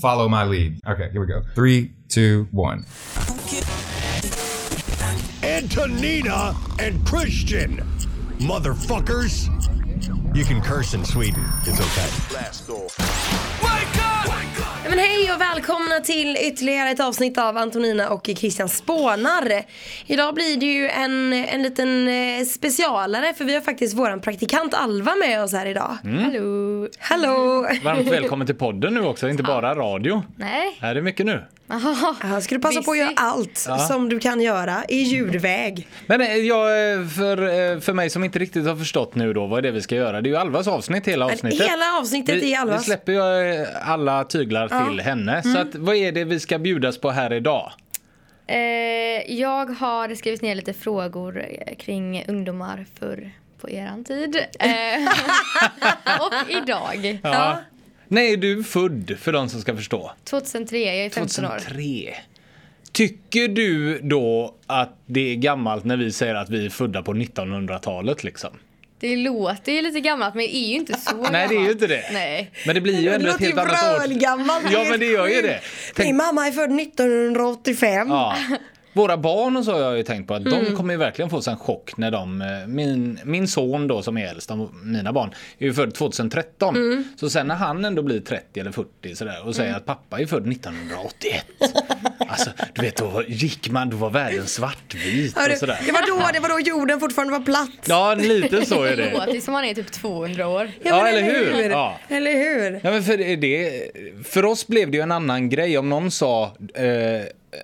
follow my lead. Okay, here we go. Three, two, one. Antonina and Christian. Motherfuckers. You can curse in Sweden. It's okay. Ja, men hej och välkomna till ytterligare ett avsnitt av Antonina och Christian spånar. Idag blir det ju en, en liten eh, specialare för vi har faktiskt våran praktikant Alva med oss här idag. Hallå! Hallå! Varmt välkommen till podden nu också, inte bara radio. Nej. Är det mycket nu? Ja, ska du passa på att Busy. göra allt som du kan göra i ljudväg. Men eh, jag, eh, för, eh, för mig som inte riktigt har förstått nu då vad är det vi ska göra. Det är ju Alvas avsnitt hela avsnittet. Hela avsnittet vi, är Alvas. Vi släpper ju alla tyglar till henne. Så att, vad är det vi ska bjudas på här idag? Eh, jag har skrivit ner lite frågor kring ungdomar förr på eran tid. Eh, och idag. Ja. När är du född för de som ska förstå? 2003, jag är 15 år. 2003. Tycker du då att det är gammalt när vi säger att vi är födda på 1900-talet liksom? Det låter ju lite gammalt men det är ju inte så gammalt. Nej, det är ju inte det. Nej. Men det blir ju Det ändå ett låter ju helt annat år. vrölgammalt. Ja, men det gör ju det. Min Tänk, mamma är född 1985. ja. Våra barn och så har jag ju tänkt på att Mm. de kommer ju verkligen få sig en chock när de, eh, min, min son då som är äldst av mina barn är ju född 2013. Mm. Så sen när han ändå blir 30 eller 40 sådär och säger att pappa är född 1981. alltså du vet då gick man, då var världen svartvit och sådär. det, var då, det var då jorden fortfarande var platt. Ja lite så är Det det. låter som man är typ 200 år. Ja, men eller hur? Ja. Eller hur? Ja, men för, det, för oss blev det ju en annan grej. Om någon sa eh,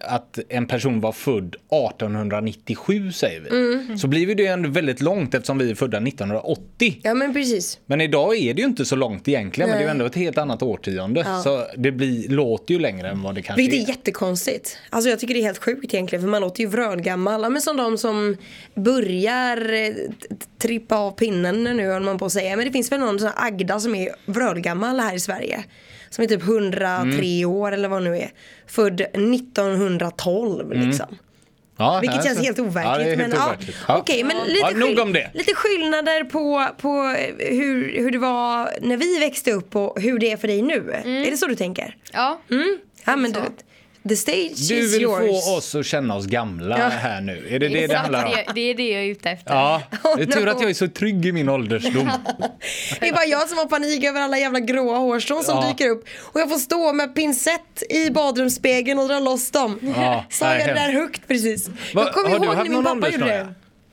att en person var född 1897 säger vi. Mm. Så blir det ändå väldigt långt eftersom vi är födda 1980. Ja men precis. Men idag är det ju inte så långt egentligen. Men det är ändå ett helt annat årtionde. Så det blir, låter ju längre än vad det kanske Vilket är är. jättekonstigt. Alltså jag tycker det är helt sjukt egentligen för man låter ju vrölgammal. Ja, Men som de som börjar eh, trippa av pinnen nu håller man på att säga. Men det finns väl någon sån här Agda som är vrölgammal här i Sverige. Som är typ 103 år eller vad nu är. Född 1912 liksom. Ja, Vilket känns helt overkligt. Ja, men, ja, overkligt. Ja. Okej, men lite, Ja, nog skill- om det. lite skillnader på, på hur, hur det var när vi växte upp och hur det är för dig nu. Är det så du tänker? Ja. Ja, men så. du, the stage Du is vill yours. få oss att känna oss gamla Ja. här nu. Är det det det handlar om? det, det är det jag är ute efter. Ja, det är Oh, tur no. att jag är så trygg i min åldersdom. Det är bara jag som har panik över alla jävla gråa hårstrån som Ja. dyker upp. Och jag får stå med pincett i badrumsspegeln och dra loss dem. Ja, Sa jag det där högt precis. Va, jag kommer har du ihåg haft när min någon pappa gjorde det.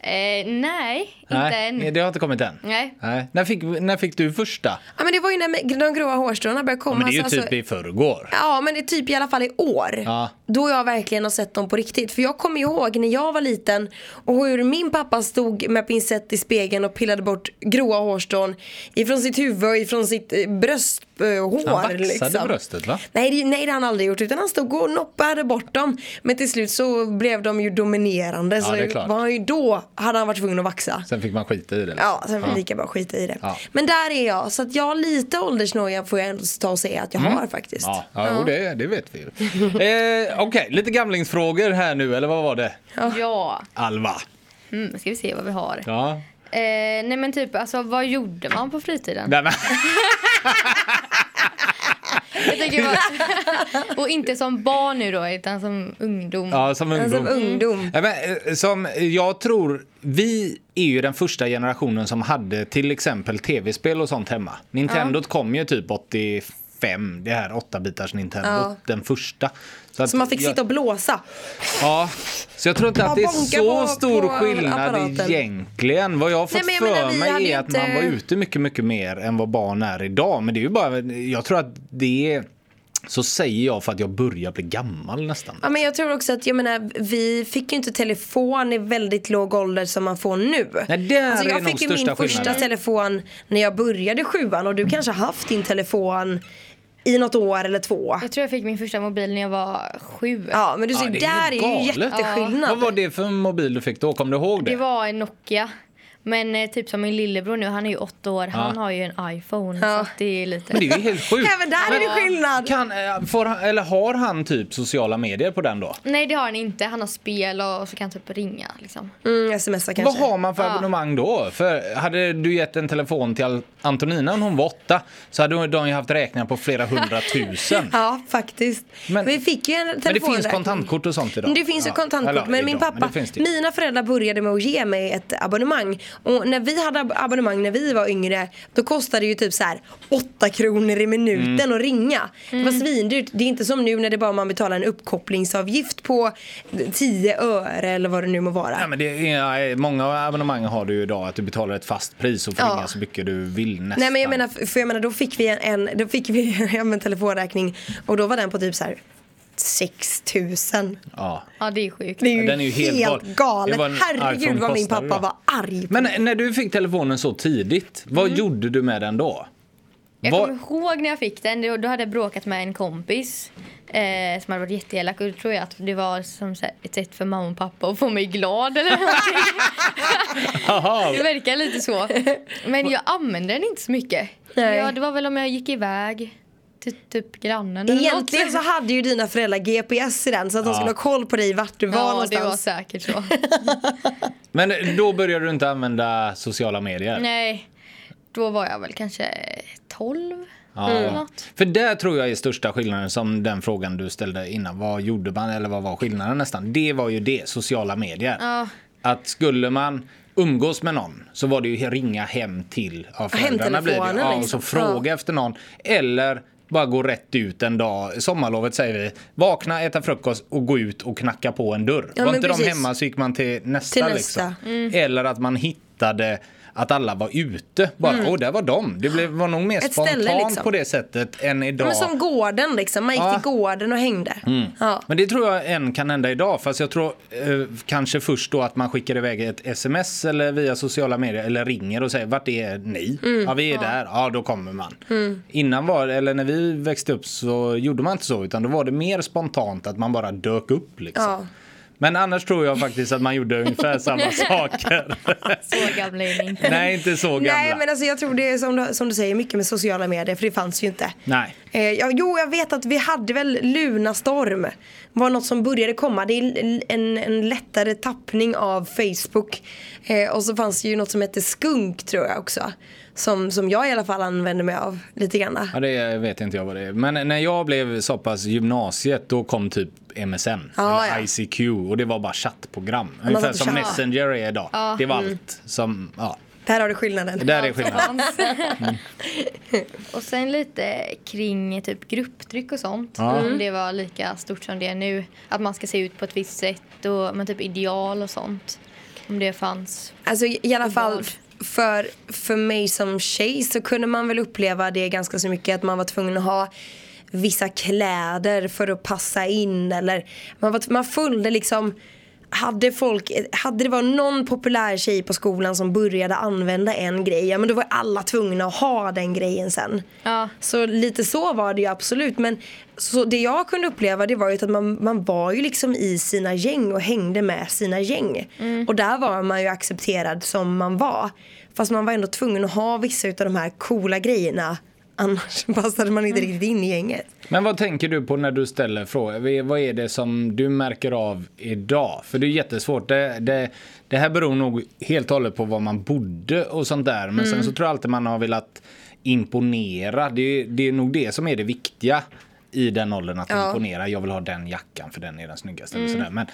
Eh, nej, inte Nej, än. det har inte kommit än. Nej. Nej. När, fick, när fick du första? Ja men det var ju när de gråa hårstråna började komma. Men det är ju alltså, typ i förrgår. Ja men det är typ i alla fall i år. Ja. Då jag verkligen har sett dem på riktigt. För jag kommer ihåg när jag var liten och hur min pappa stod med pincett i spegeln och pillade bort gråa hårstrån ifrån sitt huvud och ifrån sitt eh, brösthår. Han vaxade liksom. bröstet va? Nej det, nej det har han aldrig gjort utan han stod och noppade bort dem. Men till slut så blev de ju dominerande. så det är klart. var han ju då hade han varit tvungen att vaxa. Sen fick man skita i det. liksom. Ja, sen var det lika bra skita i det. Ja. Men där är jag, så att jag har lite åldersnoja får jag ändå ta och säga att jag har faktiskt. Mm. Ja, ja, jo, det, det vet vi ju. eh, Okej, lite gamlingsfrågor här nu, eller vad var det? Ja. Alva. Mm, ska vi se vad vi har. Ja. Eh, nej men typ, alltså vad gjorde man på fritiden? Nej, men, Jag tänker bara, och inte som barn nu då, utan som ungdom. ja, som Alltså, ungdom. ungdom. Ja, men, eh, som jag tror, vi är ju den första generationen som hade till exempel tv-spel och sånt hemma. Nintendot kom ju typ 85, det här 8-bitars Nintendo, Ja. den första. att Så man fick jag, sitta och blåsa. Ja, så jag tror inte att det är så på- stor på skillnad apparaten. egentligen. Vad jag har fått Nej, jag menar, för vi mig är att inte- man var ute mycket, mycket mer än vad barn är idag. Men det är ju bara, jag tror att det är, så säger jag för att jag börjar bli gammal nästan. Ja, men jag tror också att, jag menar, vi fick ju inte telefon i väldigt låg ålder som man får nu. Nej, där alltså, är jag nog fick ju min första skillnaden. telefon när jag började sjuan och du kanske haft din telefon i något år eller två. Jag tror jag fick min första mobil när jag var sju. Ja men du ser, Ja, det är ju där är ju jätteskillnad. Vad var det för mobil du fick då? Kom du ihåg det? Det var en Nokia. Men eh, typ som min lillebror nu, han är ju åtta år, han har ju en iPhone. Ja. Så att det är lite... Men det är ju helt sjukt. Även där är det skillnad. Kan, eh, får han, eller har han typ sociala medier på den då? Nej det har han inte, han har spel och så kan han typ ringa liksom. Mm, smsa Vad kanske. har man för abonnemang då? För hade du gett en telefon till Antonina när hon var åtta så hade de ju haft räkningar på flera hundratusen. Ja, faktiskt. Men- vi fick ju en Men det finns kontantkort och sånt idag. Men Det finns ju Ja. kontantkort. Eller, men min pappa, ju. mina föräldrar började med att ge mig ett abonnemang. Och när vi hade ab- abonnemang när vi var yngre, då kostade det ju typ så här 8 kronor i minuten Mm. att ringa. Det var svindyrt. Det är inte som nu när det bara man betalar en uppkopplingsavgift på 10 öre eller vad det nu må vara. Ja, men det är, många abonnemang har du ju idag att du betalar ett fast pris och får Ja. ringa så mycket du vill nästan. Nej men jag menar, för jag menar då fick vi en, en då fick vi en telefonräkning och då var den på typ så här 6000. Ja. Ja det är sjukt. Det är ju Den är ju helt helt, gal. galet. Var Herregud vad min pappa var arg på Men mig. när du fick telefonen så tidigt, vad Mm. gjorde du med den då? Jag Vad- kommer ihåg när jag fick den, då hade jag bråkat med en kompis eh, som hade varit jätteelak och då tror jag att det var som ett sätt för mamma och pappa att få mig glad eller någonting. Det verkar lite så. Men jag använde den inte så mycket. Nej. Ja, det var väl om jag gick iväg till typ grannen eller Egentligen så något. hade ju dina föräldrar GPS i den så att de skulle ha koll på dig vart du var Ja, det någonstans. var säkert så. Men då började du inte använda sociala medier? Nej, då var jag väl kanske 12 Ja. För där tror jag är största skillnaden som den frågan du ställde innan. Vad gjorde man eller vad var skillnaden nästan? Det var ju det, sociala medier. Ja. Att skulle man umgås med någon så var det ju ringa hem till ja, föräldrarna blir det. Ja, och liksom. så fråga efter någon. Eller bara gå rätt ut en dag, sommarlovet säger vi. Vakna, äta frukost och gå ut och knacka på en dörr. Ja, var inte de precis. hemma så gick man till nästa. Till nästa. Mm. Liksom. Eller att man hittade att alla var ute. Bara, åh, där var de. Det blev, var nog mer Mm. Ett spontant ställe, liksom. på det sättet än idag. Men som gården liksom, man gick Ja. Mm. till gården och hängde. Ja. Men det tror jag än kan hända idag. Fast jag tror eh, kanske först då att man skickar iväg ett sms eller via sociala medier eller ringer och säger vart är ni? Mm. Ja vi är där, ja då kommer man. Innan var eller när vi växte upp så gjorde man inte så utan då var det mer spontant att man bara dök upp liksom. Men annars tror jag faktiskt att man gjorde ungefär samma saker. Så gamla är ni inte. Nej inte så gamla. Nej men alltså jag tror det är som du, som du säger mycket med sociala medier för det fanns ju inte. Nej. Eh, ja, jo jag vet att vi hade väl Lunarstorm. var något som började komma. Det är en, en lättare tappning av Facebook. Eh, och så fanns det ju något som hette Skunk tror jag också. Som, som jag i alla fall använde mig av lite grann. Ja, det vet inte jag vad det är. Men när jag blev så pass gymnasiet då kom typ MSN Ja, eller ja. ICQ och det var bara chattprogram. Ungefär som. Messenger är idag. Det var Mm. allt som, ja. Där har du skillnaden. Det där är skillnaden. Och sen lite kring typ grupptryck och sånt. Ja. Om det var lika stort som det är nu. Att man ska se ut på ett visst sätt och men typ ideal och sånt. Om det fanns. Alltså i alla fall för, för mig som tjej så kunde man väl uppleva det ganska så mycket att man var tvungen att ha vissa kläder för att passa in eller man, var, man följde liksom hade folk, hade det varit någon populär tjej på skolan som började använda en grej, ja men då var alla tvungna att ha den grejen sen. Ja. Så lite så var det ju absolut. Men så det jag kunde uppleva det var ju att man, man var ju liksom i sina gäng och hängde med sina gäng. Och där var man ju accepterad som man var. Fast man var ändå tvungen att ha vissa av de här coola grejerna. Annars passade man inte riktigt in i gänget. Men vad tänker du på när du ställer frågor? Vad är det som du märker av idag? För det är jättesvårt. Det, det, det här beror nog helt och hållet på var man bodde och sånt där. Men sen så tror jag alltid man har velat imponera. Det, är- det är nog det som är det viktiga i den åldern. Att Ja. imponera. Jag vill ha den jackan för den är den snyggaste. Eller sådär. Men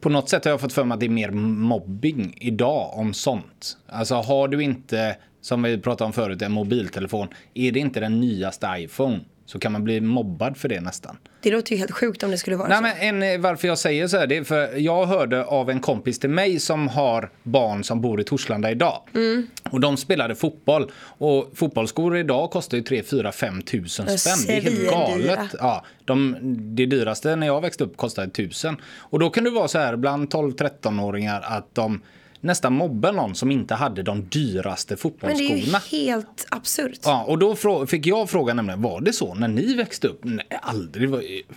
på något sätt har jag fått för mig att det är mer mobbing idag om sånt. Alltså har du inte, som vi pratade om förut, en mobiltelefon. Är det inte den nyaste iPhone så kan man bli mobbad för det nästan. Det låter ju helt sjukt om det skulle vara Nej, så. men en, eh, varför jag säger så här, det är för jag hörde av en kompis till mig som har barn som bor i Torslanda idag. Mm. Och de spelade fotboll. Och fotbollsskor idag kostar ju 3, 4, 5 tusen spänn. Det är helt galet. Ja, de, det dyraste när jag växte upp kostade tusen. Och då kan det vara så här bland 12-13-åringar att de nästan mobba någon som inte hade de dyraste Men det är ju fotbollsskorna. helt absurt. Ja, och då fick jag frågan nämligen, var det så när ni växte upp? Nej, aldrig.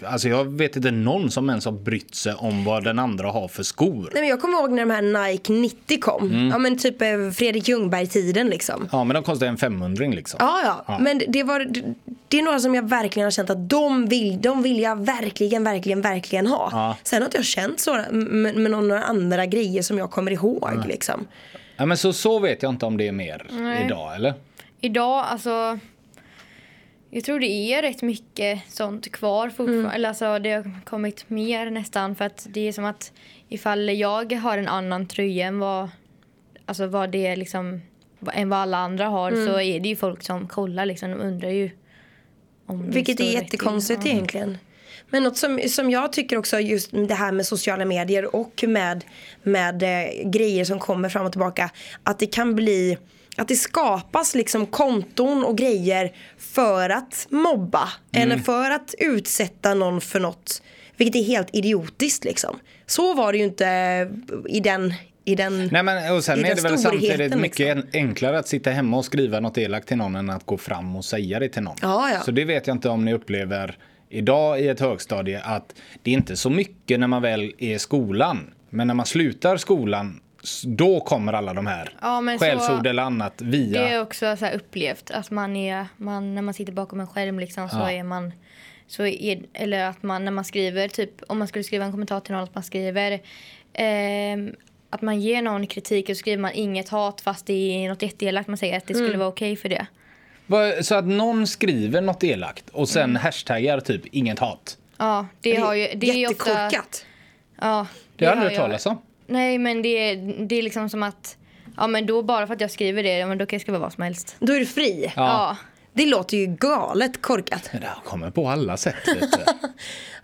Alltså jag vet inte någon som ens har brytt sig om vad den andra har för skor. Nej, men jag kommer ihåg när de här Nike 90 kom. Mm. Ja men typ eh, Fredrik Ljungberg-tiden liksom. Ja, men de kostar en 500 liksom. Ja, ja, men det- var det- det är några som jag verkligen har känt att de vill, de vill jag verkligen, verkligen, verkligen ha. Ja. Sen har inte jag känt så med, med några andra grejer som jag kommer ihåg liksom. Ja, men så, så vet jag inte om det är mer idag, eller? Idag, alltså. Jag tror det är rätt mycket sånt kvar fortfarande. Eller alltså det har kommit mer nästan. För att det är som att ifall jag har en annan tröja än vad, alltså vad det är liksom, än vad alla andra har så är det ju folk som kollar liksom. De undrar ju. Om det Vilket är jättekonstigt Ja. egentligen. Men något som, som jag tycker också just det här med sociala medier och med, med eh, grejer som kommer fram och tillbaka. Att det kan bli att det skapas liksom konton och grejer för att mobba. Eller för att utsätta någon för något. Vilket är helt idiotiskt liksom. Så var det ju inte i den, i den Nej, men, och sen i är det väl samtidigt mycket liksom. en- enklare att sitta hemma och skriva något elakt till någon än att gå fram och säga det till någon. Ja, ja. Så det vet jag inte om ni upplever idag i ett högstadie att det är inte så mycket när man väl är i skolan. Men när man slutar skolan då kommer alla de här Ja, skällsord eller annat via. Det är också så upplevt att man är, man, när man sitter bakom en skärm liksom så Ja. är man så är, eller att man när man skriver typ om man skulle skriva en kommentar till någon att man skriver ehm, att man ger någon kritik och skriver man inget hat fast det är något jätteelakt man säger att det Mm. skulle vara okej för det. Så att någon skriver något elakt och sen hashtaggar typ inget hat. Ja, det, har ju det är ju ofta jättekorkat. Ja, Det har jag aldrig hört talas om. Nej, men det är, det är liksom som att ja men då bara för att jag skriver det, ja, men då kan jag skriva vad som helst. Då är du fri. Ja. Det låter ju galet korkat. Det här kommer på alla sätt.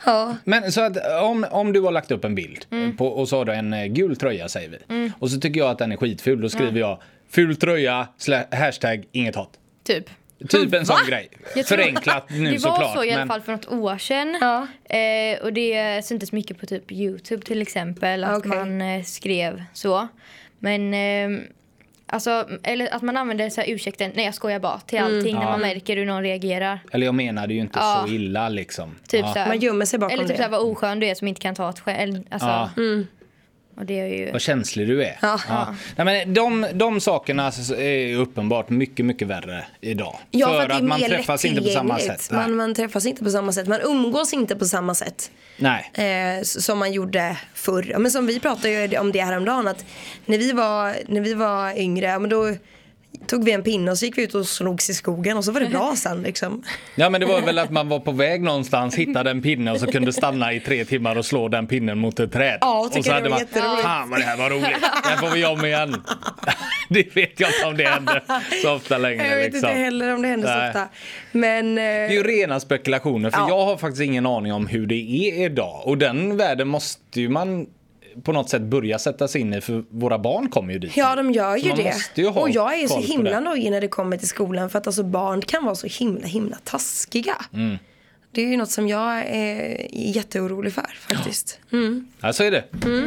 Ja. Men så att om, om du har lagt upp en bild Mm. på, och så har du en eh, gul tröja säger vi. Och så tycker jag att den är skitful. Då skriver jag ful tröja, hashtag inget hat. Typ. Typ en sån grej. Förenklat nu Det var såklart. så i alla men- fall för något år sedan. Ja. Eh, och det syntes mycket på typ Youtube till exempel. Att Okej. man eh, skrev så. Men eh, alltså, eller att man använder så här ursäkten, nej jag skojar bara, till Mm. allting när man märker hur någon reagerar. Eller jag menade ju inte Ja. så illa liksom. Typ ja. så här, Man gömmer sig bakom Eller typ det. så här, vad oskön du är som inte kan ta ett skäl. Alltså, Ja. Och det är ju... Vad känslig du är. Ja. Nej, men de, de sakerna är uppenbart mycket, mycket värre idag. Ja, för, för att, man träffas inte på samma sätt. Man, man träffas inte på samma sätt. Man umgås inte på samma sätt. Nej. Eh, som man gjorde förr. Ja, Men som vi pratade om det häromdagen. Att när vi var, när vi var yngre, ja, men då tog vi en pinne och så gick vi ut och slogs i skogen och så var det bra sen liksom. Ja men det var väl att man var på väg någonstans, hittade en pinne och så kunde stanna i tre timmar och slå den pinnen mot ett träd. Ja, och så hade man, fan vad det här var roligt, det här får vi om igen. det vet jag inte om det händer så ofta längre. Jag vet liksom. inte heller om det händer Nej. så ofta. Men eh, Det är ju rena spekulationer för Ja. jag har faktiskt ingen aning om hur det är idag. Och den världen måste ju man på något sätt börja sätta sig in i för våra barn kommer ju dit. Ja de gör ju det. ju och jag är så himla det. nöjd när det kommer till skolan för att alltså barn kan vara så himla himla taskiga. Mm. Det är ju något som jag är jätteorolig för faktiskt. Mm. Ja, så är det.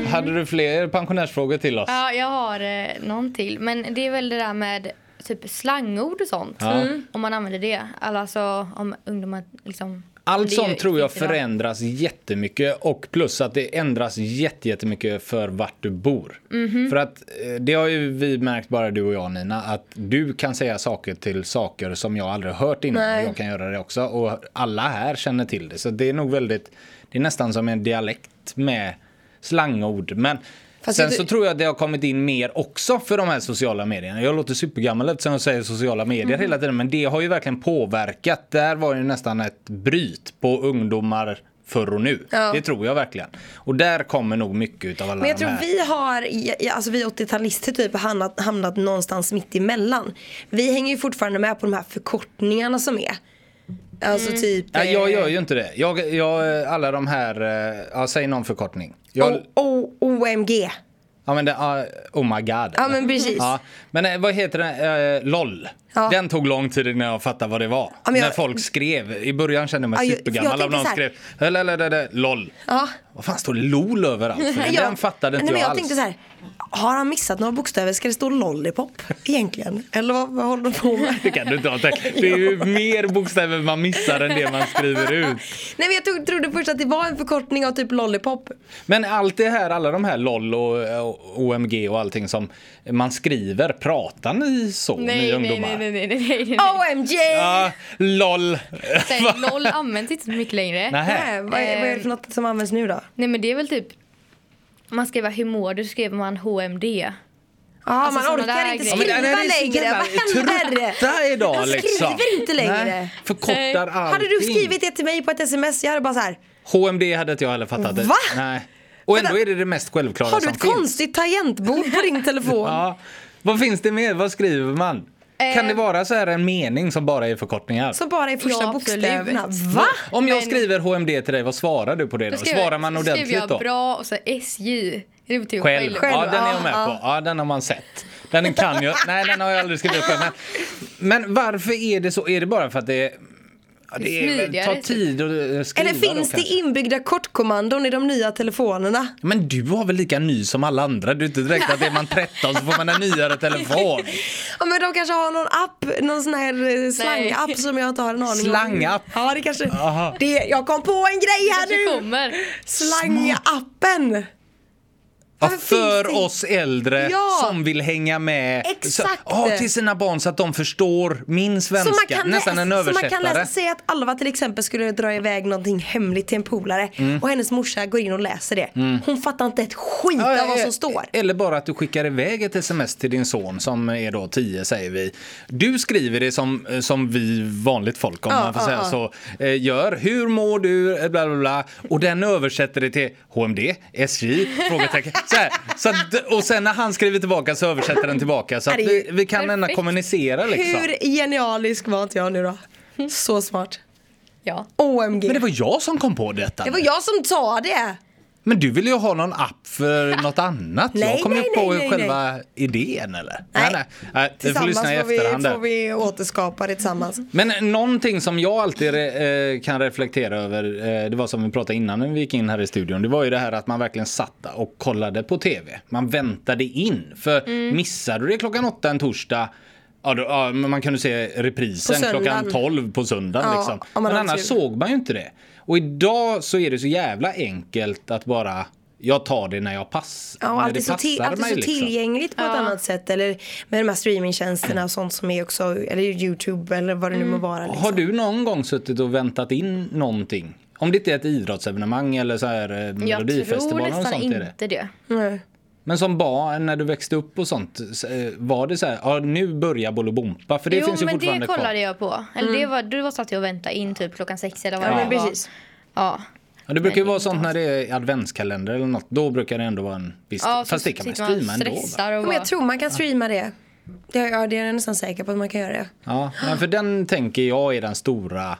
Hade du fler pensionärsfrågor till oss? Ja, jag har eh, någon till. Men det är väl det där med typ slangord och sånt. Ja. Mm. Om man använder det. Alltså om ungdomar liksom... Allt sånt tror jag förändras jättemycket och plus att det ändras jätte- jättemycket för vart du bor. Mhm. För att eh, det har ju vi märkt bara du och jag Nina att du kan säga saker till saker som jag aldrig hört innan Nej. och jag kan göra det också och alla här känner till det så det är nog väldigt det är nästan som en dialekt med slangord men Fast Sen så tror jag att det har kommit in mer också för de här sociala medierna. Jag låter supergammal eftersom jag säger sociala medier Mm. hela tiden. Men det har ju verkligen påverkat. Där var ju nästan ett bryt på ungdomar förr och nu. Ja. Det tror jag verkligen. Och där kommer nog mycket av alla Men jag de tror här. vi har, alltså vi 80-talister typ har hamnat, hamnat någonstans mitt emellan. Vi hänger ju fortfarande med på de här förkortningarna som är. Alltså typ... Ja, jag eh, gör ju inte det. Jag, jag, alla de här, eh, ja, säg någon förkortning. Jag, O- O- OMG. ja, men det, oh my god. Ja men precis. Ja, men eh, vad heter den? Eh, LOL. Ja. Den tog lång tid innan jag fattade vad det var. men jag- När folk skrev. I början kände jag mig Ja, jag- supergammal jag någon tänker skrev "Lalalala, LOL. Ja. Vad fan står det LOL överallt? För Den fattade inte nej, men jag, jag alls. tänkte så här, har han missat några bokstäver? Ska det stå lollipop egentligen? Eller vad, vad håller de på med? Det kan du inte ha tänkt. Det är ju mer bokstäver man missar än det man skriver ut. Nej men jag tog, trodde först att det var en förkortning av typ lollipop. Men allt det här, alla de här LOL och, och OMG och allting som man skriver, pratar ni så, ni Nej, nej, ungdomar? nej, nej, nej, nej, nej. OMG! Ja, LOL. Sen, LOL används inte så mycket längre. Nej, vad, är, vad är det för något som används nu då? Nej men det är väl typ man skriver hur mår du skriver man HMD. Ja, Alltså, man orkar inte skriva Ja, men det är så längre. Vad händer? trötta idag Jag liksom. skriver inte längre. Nej, förkortar allting. Hade du skrivit det till mig på ett sms, jag hade bara så här. HMD hade inte jag heller fattat. det. Va? Nej. Och ändå är det det mest självklara Har du som ett finns. konstigt tangentbord på din telefon? Ja. Vad finns det mer? Vad skriver man? Kan det vara så här en mening som bara är förkortningar? Som bara är första Ja, bokstäverna. Va? Om jag Men- skriver HMD till dig, vad svarar du på det då? Då skriver- Svarar man ordentligt skriver jag då? bra och så SJ. Själv. själv. Ja, den är jag ja, med på. Ja, den har man sett. Den kan jag. Nej, den har jag aldrig skrivit själv. Men, men varför är det så? Är det bara för att det, ja, det Smidigare, tar tid att skriva Eller finns då, det inbyggda kortkommandon i de nya telefonerna? Men du var väl lika ny som alla andra? Du är inte direkt att är man 13 så får man en nyare telefon. Ja men de kanske har någon app, någon sån här eh, slangapp som jag inte har en aning om. Slangapp? Ja det kanske, Aha. det, jag kom på en grej här nu! kommer. Slangappen! Ja, för det- oss äldre Ja. som vill hänga med Exakt. Så, ja, till sina barn så att de förstår min Så man svenska. kan Nästan en så man översättare. kan läsa, säga att Alva till exempel skulle dra iväg någonting hemligt till en polare och hennes morsa går in och läser det. Hon fattar inte ett skit Mm. Ja, av vad som står. Eller bara att du skickar iväg ett sms till din son som är då 10 säger vi. Du skriver det som, som vi vanligt folk om man får säga så eh, gör. Hur mår du? Eh, Bla, bla, bla. Och den översätter det till HMD, SJ, frågetecken. Så här. Så att, och sen när han skriver tillbaka så översätter den tillbaka. Så att vi, vi kan ändå kommunicera liksom. Hur genialisk var inte jag nu då? Så smart. Ja. OMG. Men det var jag som kom på detta. Det var jag som sa det. Men du ville ju ha någon app för något annat. Nej, jag kom ju på nej, nej, själva idén eller? Nej. nej. nej vi får Tillsammans lyssna i efterhand. där. får vi återskapa det tillsammans. Men någonting som jag alltid eh, kan reflektera över, eh, det var som vi pratade innan när vi gick in här i studion, det var ju det här att man verkligen satt och kollade på tv. Man väntade in. För Mm. missade du det klockan åtta en torsdag Ja, då, ja, man kunde se reprisen klockan 12 på söndagen. Ja, liksom. Men annars såg man ju inte det. Och idag så är det så jävla enkelt att bara, jag tar det när jag pass, Ja, när allt är det så, passar till, allt är mig. så liksom. tillgängligt på ett Ja. annat sätt. Eller med de här streamingtjänsterna och sånt som är också, eller Youtube eller vad det nu må vara. Liksom. Har du någon gång suttit och väntat in någonting? Om det inte är ett idrottsevenemang eller så här eh, Jag tror nästan sånt är det. inte det. Nej. Men som barn när du växte upp och sånt, eh, var det så här, ja nu börjar Bolibompa? För det jo, finns ju men det fortfarande kollade kvar. jag på. Eller det var, du var satt jag och väntade in typ klockan sex eller vad Ja, det var. precis. Ja. Ja, det brukar ju vara sånt när det är adventskalender eller något. Då brukar det ändå vara en viss... Ja, Fast det kan man streama ändå. Och Men bara, jag tror man kan streama det. Det, ja, det är jag nästan säker på att man kan göra det. Ja, men för den tänker jag är den stora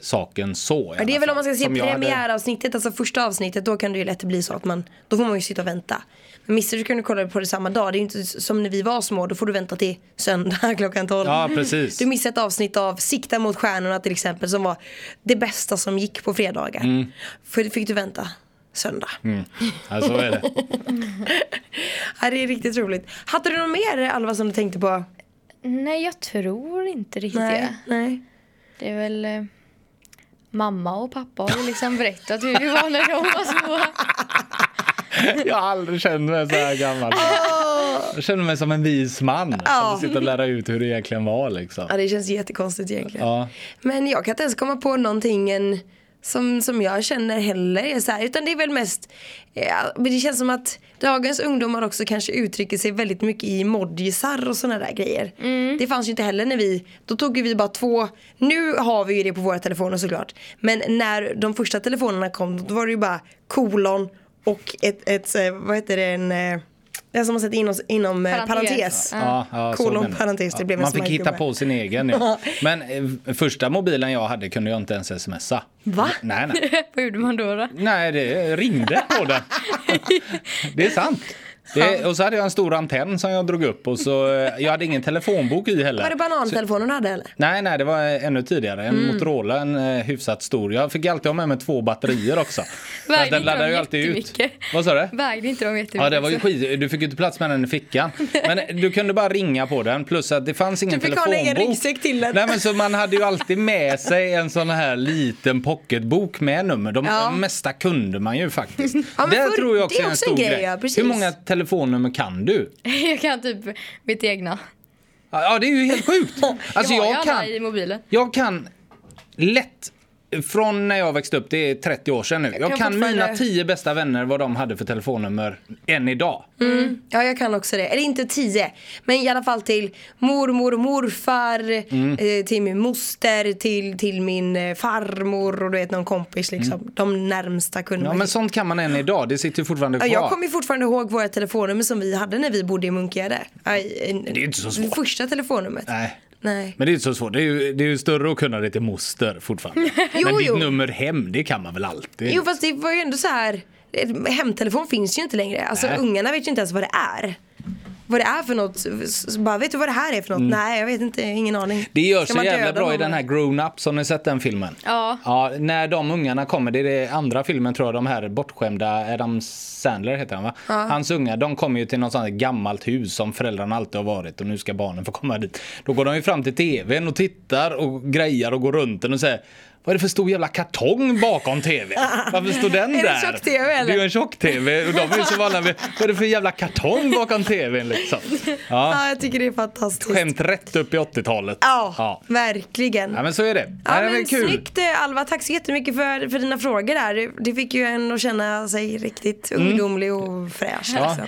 saken så. Ja, det är väl om man ska se jag hade- premiäravsnittet, alltså första avsnittet, då kan det ju lätt bli så att man, då får man ju sitta och vänta. Missar du kan du kolla på det samma dag, det är inte som när vi var små, då får du vänta till söndag klockan 12. Ja, precis. Du missade ett avsnitt av Sikta mot stjärnorna till exempel som var det bästa som gick på fredagar. För fick du vänta söndag. Mm. Ja, så är det. Ja, det är riktigt roligt. Hade du något mer Alva som du tänkte på? Nej, jag tror inte riktigt Nej. det. Nej. Det är väl... Eh, mamma och pappa har liksom berättat hur det var när de var små. Jag har aldrig känt mig så här gammal. Jag känner mig som en vis man som sitter och lära ut hur det egentligen var. Liksom. Ja, det känns jättekonstigt egentligen. Ja. Men jag kan inte ens komma på någonting en, som, som jag känner heller är så här. Utan det är väl mest, ja, men det känns som att dagens ungdomar också kanske uttrycker sig väldigt mycket i emojisar och sådana där grejer. Det fanns ju inte heller när vi, då tog vi bara två, nu har vi ju det på våra telefoner såklart. Men när de första telefonerna kom då var det ju bara kolon och ett, ett vad heter det, en eh, det som man sätter inom, inom eh, Parentes. parentes. Ja, ja, Kolon, parentes, det blev en Man fick hitta på sin egen. Ja. Men eh, första mobilen jag hade kunde jag inte ens smsa. Va? Nej, nej. Vad gjorde man då? då? Nej, det ringde på den. Det är sant. Det, och så hade jag en stor antenn som jag drog upp och så, eh, jag hade ingen telefonbok i heller. Var det banantelefonen du hade eller? Nej, nej, det var ännu tidigare. En Motorola, en eh, hyfsat stor. Jag fick alltid ha med mig två batterier också. Vägde den inte laddar de ju alltid ut. Vad sa du? Vägde inte de jättemycket? Ja, det var ju skit. Du fick ju inte plats med den i fickan. Men du kunde bara ringa på den. Plus att det fanns ingen Du fick ha en telefonbok. egen ryggsäck till den. Nej, men så man hade ju alltid med sig en sån här liten pocketbok med nummer. De Ja. mesta kunde man ju faktiskt. Ja, det tror jag också är en stor grej, grej. ja. Hur många telefonnummer kan du? Jag kan typ mitt egna. Ja, det är ju helt sjukt. Alltså, jag jag kan, i mobilen. jag kan lätt från när jag växte upp, det är 30 år sedan nu. Jag kan kan mina fortfarande- tio bästa vänner vad de hade för telefonnummer än idag. Ja, jag kan också det. Eller inte tio, men i alla fall till mormor och morfar, eh, till min moster, till, till min eh, farmor och du vet någon kompis liksom. De närmsta kunde Ja, men sånt kan man än idag. Det sitter fortfarande Ja, kvar. jag kommer fortfarande ihåg våra telefonnummer som vi hade när vi bodde i en- Det är inte så svårt. Första telefonnumret. Nej. Nej. Men det är inte så svårt. Det är ju, det är ju större att kunna det till moster fortfarande. Jo, men ditt jo. nummer hem, det kan man väl alltid? Jo fast det var ju ändå så här. eh, Hemtelefon finns ju inte längre. Alltså Nej. ungarna vet ju inte ens vad det är. Vad det är för något. Så Bara, vet du vad det här är för något? Nej jag vet inte, ingen aning. Mm. Det görs så jävla bra i den här Grown Up, har ni sett den filmen? Ja. ja. När de ungarna kommer, det är det andra filmen tror jag, de här bortskämda, Adam Sandler heter han va? Hans unga, de kommer ju till något sånt här gammalt hus som föräldrarna alltid har varit och nu ska barnen få komma dit. Då går de ju fram till tvn och tittar och grejar och går runt den och säger vad är det för stor jävla kartong bakom tvn? Varför står den Är det där? tjock-tv, eller? Det är en tjock-tv och de är så vana vid, vad är det för jävla kartong bakom tvn liksom? Ja. Ja jag tycker det är fantastiskt. Skämt rätt upp i 80-talet. Ja, ja. verkligen. Ja men så är det. Ja, det men kul. Snyggt eh, Alva, tack så jättemycket för, för dina frågor där. Det, fick ju en att känna sig riktigt ungdomlig och fräsch. Mm. Ja. Liksom.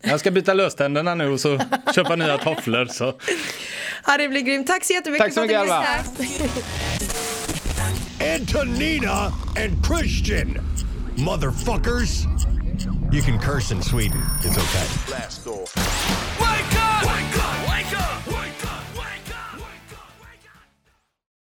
Jag ska byta löständerna nu och så köpa nya tofflor. Så. Ja, det blir grymt. Tack så jättemycket Tack så för att du mycket, här. Antonina and Christian. Motherfuckers. You can curse in Sweden. It's okay.